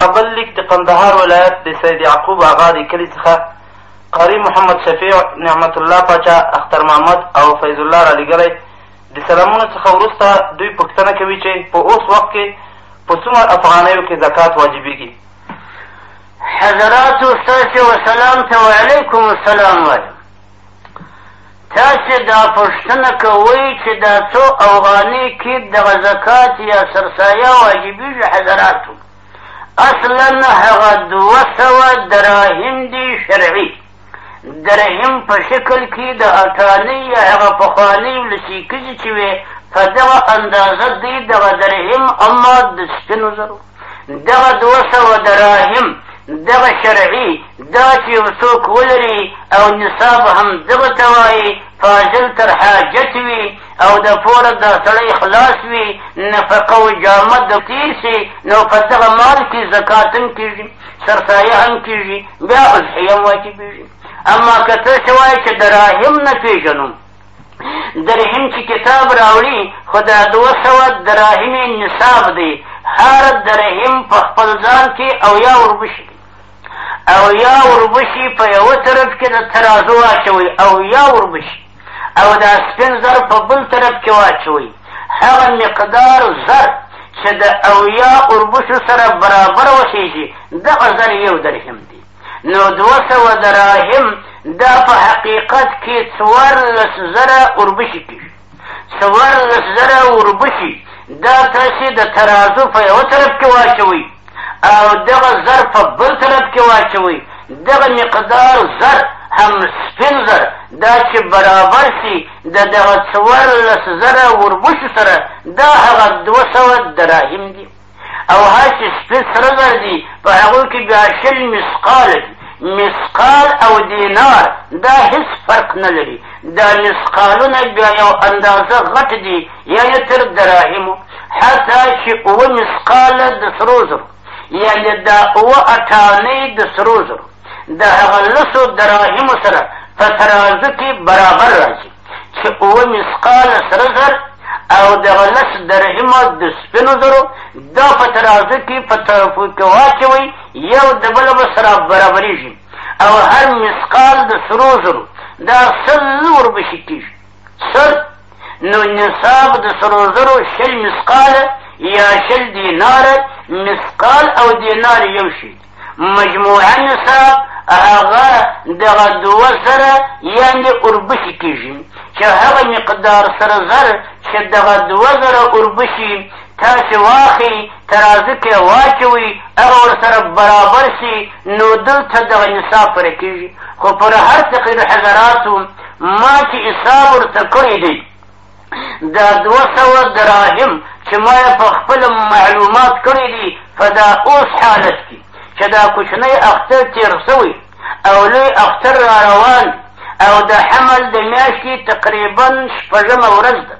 په بل لیک د قندهار ولایت د سید یعقوب آغا د کلي څخه قاري محمد شفیع نعمت الله پاچا اختر محمد او فیض الله رالیږلی د سلامونو څخه وروسته دوی پوښتنه کوي چې په اوس وخت کې په څومره افغانیو کې زکات واجبېږي حضراتو ستاسې وسلام ته وعلیکم السلام وایم تاسې دا پوښتنه کوئ چې دا څو اوغانې کې دغه زکات یا سرسایه واجبېږي حضراتو اصلا هغه دوه سوه دراهم دي شرعي درهم په شکل کې د اټانۍ یا هغه پخوانۍ لسیکزې چې وې په دغه اندازه دی دغه درهم اما د سپینو زرو دغه دوه سوه دراهم دغه شرعي دا چې یو څوک ولري او نصاب هم دغه ته وایي فاضل تر حاجت وي او د پوره دا سړی خلاص وي نفقه او جامه د تیر شي نو په دغه مال کې زکات هم کېږي سرسایه هم کېږي بیا اضحیه هم واجبېږي اما که څه شوای چې دراهم نه پېژنم درهم چې کتاب راوړي خو دا دوه سوه دراهم یې نصاب دی هر درهم په خپل ځان کې او یا وربشي دی او یا وربشي په یوه طرف کې د ترازو واچوي او یا وربشي او دا سپین زر په بل طرف کې واچوي هغه مقدار زر چې د اویا اوربشو سره برابر وخېږي دغه زر یو درهم دی نو دوه سوه دراهم دا په حقیقت کې څوارلس زره اوربشي کېږي څوارلس زره اوربشي دا تاسې د ترازو په یوه طرف کې واچوئ او دغه زر په بل طرف کې واچوئ دغه مقدار زر هم سپین زر دا چې برابر شي د دغه څوارلس زره اوربشو سره دا هغه دوه سوه دراهم دي او هغه چې سپین سره زر دي په هغو کې بیا شل مسقال دي مسقال او دینار دا هیڅ فرق نه لري دا مسقالونه بیا یو اندازه غټ دي یعنې تر دراهمو حتی چې اوه مسقاله د سرو زرو یعنې دا اوه اټانۍ د سرو زرو د هغه لسو دراهمو سره په ترازو کې برابر راځي چې اووه مسقال سره زر او دغه لس درهمه د سپینو زرو دا په ترازو کې په ترافو کې واچوئ یو د بل به سره برابرېږي او هر مسقال د سرو زرو دا سل وربشي کېږي سل نو نصاب د سرو زرو شل مسقاله یا شل دیناره مسقال او دینار یو شي مجموعه نصاب هغه دغه دوه زره یعنې اوربشي کېږي چې هغه مقدار سره زر چې دغه دوه زره اوربشي تاسې واخی ترازو کې واچوي هغه ورسره برابر شي نو دلته دغه نصاب پوره کېږي خو پر هر فقیر حضراتو ما چې حساب ورته کړی دی دا دوه سوه دراهم چې ما یې په خپل معلومات کړي دي په دا اوس حالت کې چې دا کوچنی اختر تېر سوی او لوی اختر را روان او د حمل د میاشتې تقریبا شپږمه ورځ ده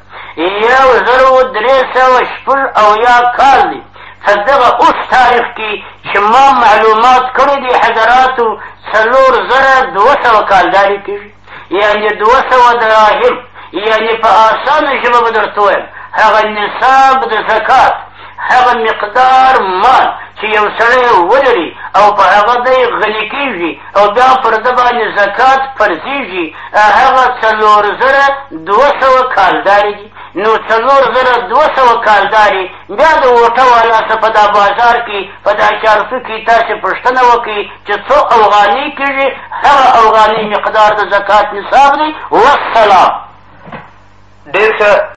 یو زر و درې سوه شپږ او یا کال دی په دغه اوس تاریخ کې چې ما معلومات کړي دي حضراتو څلور زره دوه سوه کالداري کېږي یعنې دوه سوه دراهم یعنې په اسانه ژبه به درته وایم هغه نصاب د زکات هغه مقدار مال چې یو سړی ولري او په هغه دی غني کېږي او بیا پر ده باندې زکات فرضېږي هغه څلور زره دوه سوه کالدارې دي نو څلور زره دوه سوه کالدارې بیا د اوټه والا څه په دا بازار کې په دا چارسو کې تاسې پوښتنه وکړي چې څو اوغاني کېږي هغه اوغاني مقدار د زکات نصاب دی والسلام ډېر ښه